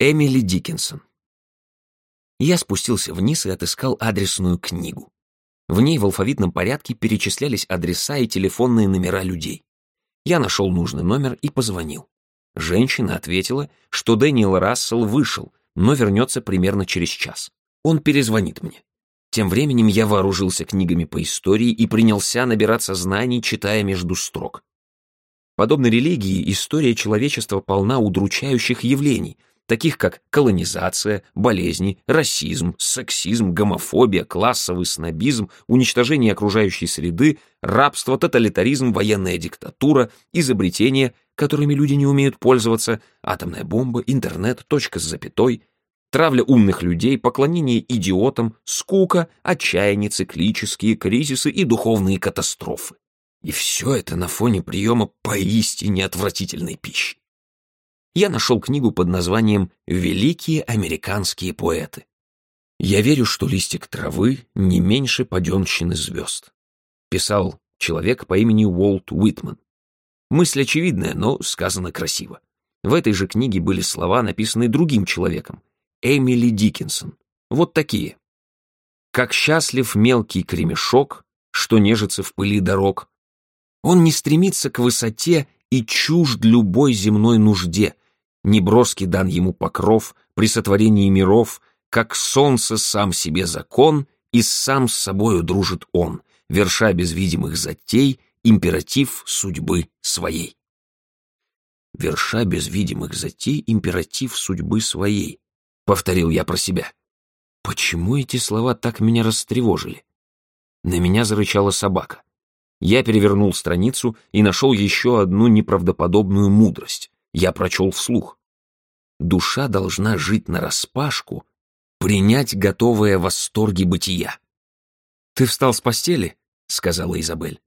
Эмили Диккенсон. Я спустился вниз и отыскал адресную книгу. В ней в алфавитном порядке перечислялись адреса и телефонные номера людей. Я нашел нужный номер и позвонил. Женщина ответила, что Дэниел Рассел вышел, но вернется примерно через час. Он перезвонит мне. Тем временем я вооружился книгами по истории и принялся набираться знаний, читая между строк. Подобно религии, история человечества полна удручающих явлений, таких как колонизация, болезни, расизм, сексизм, гомофобия, классовый снобизм, уничтожение окружающей среды, рабство, тоталитаризм, военная диктатура, изобретения, которыми люди не умеют пользоваться, атомная бомба, интернет, точка с запятой, травля умных людей, поклонение идиотам, скука, отчаяние, циклические кризисы и духовные катастрофы. И все это на фоне приема поистине отвратительной пищи я нашел книгу под названием «Великие американские поэты». Я верю, что листик травы не меньше паденщины звезд. Писал человек по имени Уолт Уитман. Мысль очевидная, но сказано красиво. В этой же книге были слова, написанные другим человеком, Эмили Диккенсон. Вот такие. «Как счастлив мелкий кремешок, что нежится в пыли дорог. Он не стремится к высоте и чужд любой земной нужде, неброский дан ему покров при сотворении миров, как солнце сам себе закон, и сам с собою дружит он, верша без видимых затей императив судьбы своей. Верша без видимых затей императив судьбы своей, повторил я про себя. Почему эти слова так меня растревожили? На меня зарычала собака. Я перевернул страницу и нашел еще одну неправдоподобную мудрость. Я прочел вслух. Душа должна жить нараспашку, принять готовые восторги бытия. «Ты встал с постели?» — сказала Изабель.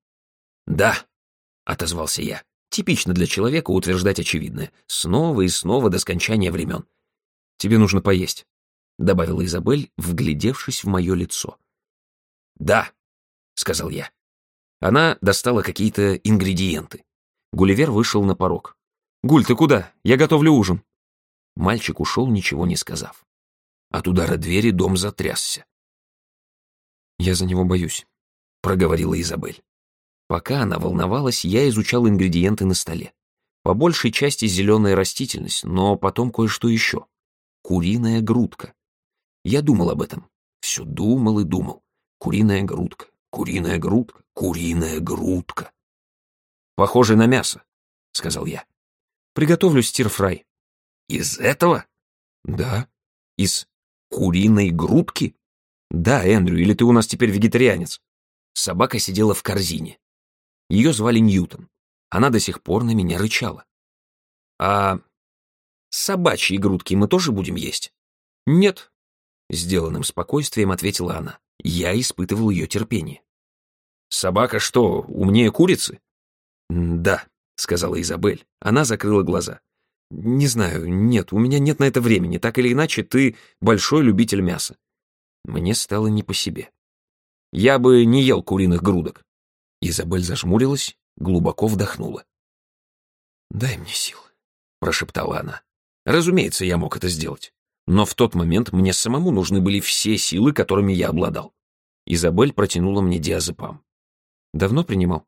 «Да», — отозвался я. Типично для человека утверждать очевидное. Снова и снова до скончания времен. «Тебе нужно поесть», — добавила Изабель, вглядевшись в мое лицо. «Да», — сказал я. Она достала какие-то ингредиенты. Гулливер вышел на порог. «Гуль, ты куда? Я готовлю ужин». Мальчик ушел, ничего не сказав. От удара двери дом затрясся. «Я за него боюсь», — проговорила Изабель. Пока она волновалась, я изучал ингредиенты на столе. По большей части зеленая растительность, но потом кое-что еще. Куриная грудка. Я думал об этом. Все думал и думал. Куриная грудка, куриная грудка, куриная грудка. «Похоже на мясо», — сказал я. «Приготовлю стирфрай». «Из этого?» «Да». «Из куриной грудки?» «Да, Эндрю, или ты у нас теперь вегетарианец?» Собака сидела в корзине. Ее звали Ньютон. Она до сих пор на меня рычала. «А собачьи грудки мы тоже будем есть?» «Нет», — сделанным спокойствием ответила она. Я испытывал ее терпение. «Собака что, умнее курицы?» «Да», — сказала Изабель. Она закрыла глаза. «Не знаю, нет, у меня нет на это времени. Так или иначе, ты большой любитель мяса». Мне стало не по себе. «Я бы не ел куриных грудок». Изабель зажмурилась, глубоко вдохнула. «Дай мне сил», — прошептала она. Разумеется, я мог это сделать. Но в тот момент мне самому нужны были все силы, которыми я обладал. Изабель протянула мне диазепам. «Давно принимал?»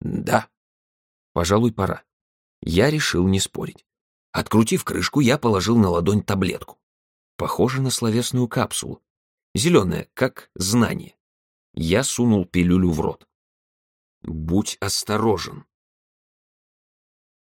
«Да». «Пожалуй, пора». Я решил не спорить. Открутив крышку, я положил на ладонь таблетку. Похоже на словесную капсулу. Зеленая, как знание. Я сунул пилюлю в рот. «Будь осторожен»,